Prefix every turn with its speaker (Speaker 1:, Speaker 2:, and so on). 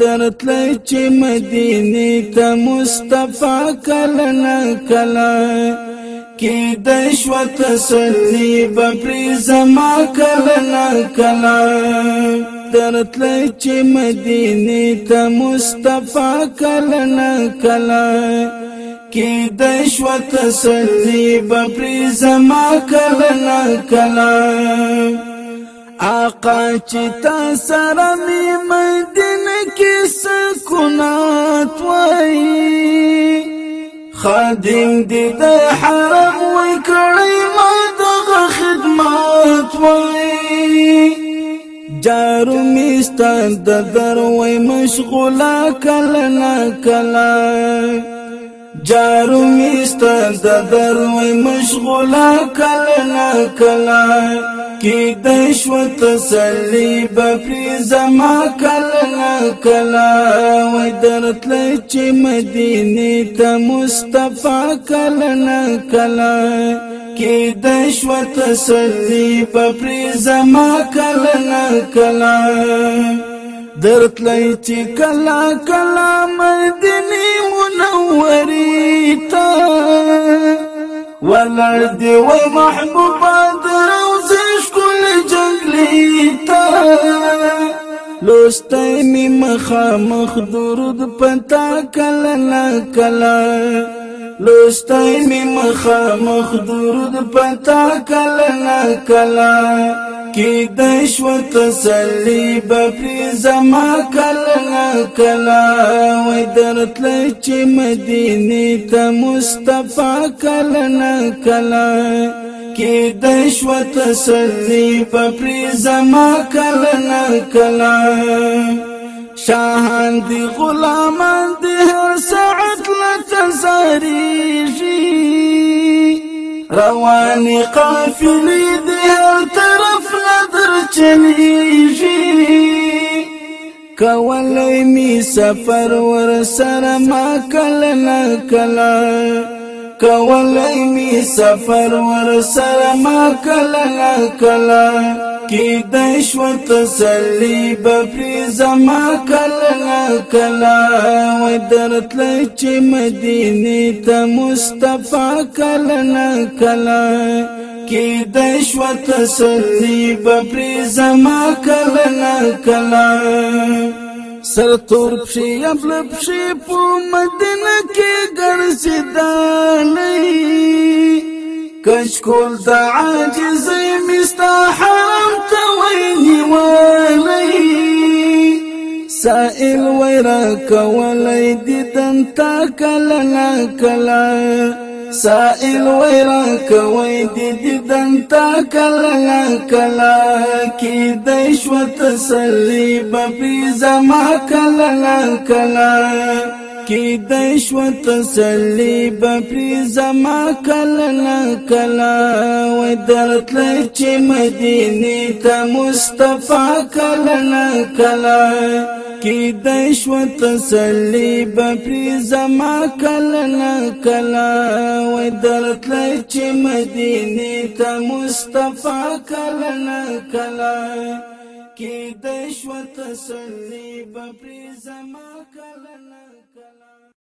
Speaker 1: درت لای چې مدینه ته مصطفی کله نه کله کې د شو تسلی بپری زما کله نه کله درت لای چې مدینه ته مصطفی کله نه کله کې د شو تسلی بپری زما کله نه کله آقا چې تا سره می مدینه کې سکونات وای خادم دې د حرم وای کړی ما دغه خدمات وای جارو میستان د در وای مشغولا کله نه کله جارو میستا د دروي مشغولا کله نه کله کی دشو تسلی بپری زما کلا کلا و درت لچ مدینه ته مصطفی کلا کلا کی دشو تسلی بپری زما کلا کلا درت لچ کلا کلا مدینه منورې تا ولر دی و محبوبا درت لوستای می مخامخ درود پتا کلا نا کلا لوستای می مخامخ درود پتا کلا نا کلا کی دشو تسلی بپری زما کلا نا کلا وای درت لچ مدینه ته مصطفی کلا نا کلا کې د شو تسلی په پریزما کله نه کله شاهان دی غلامان دی هر ساعت لتزاریجی روانی قافلی دی هر طرف ندر چلیجی کولی می سفر ور سر ما کل نکلا کولای می سفر ور سره ما کلا کلا کی دیشو تسلی بپری زما کلا کلا و درت لچ مدینه ته مصطفی کلا کلا کی دیشو تسلی بپری زما کلا کلا سر تور پښې خپل پښې په مدینه کې ګرځیدلې کچ کول د عاجز مستا حرم ته ویني ولې سائل ورا کولې ددن تا کلا کلا سائل ویران کوي دي دیدن تا کلا کلا کی دیشو تسلی بپی زما کلا کې د شو تسلی بپری زما کل نه کله و درت چې مدینه ته مصطفی کل نه کله کې د شو تسلی بپری زما کل نه کله و درت چې مدینه ته مصطفی کل نه کله کې د شوت سړې په پری زما کله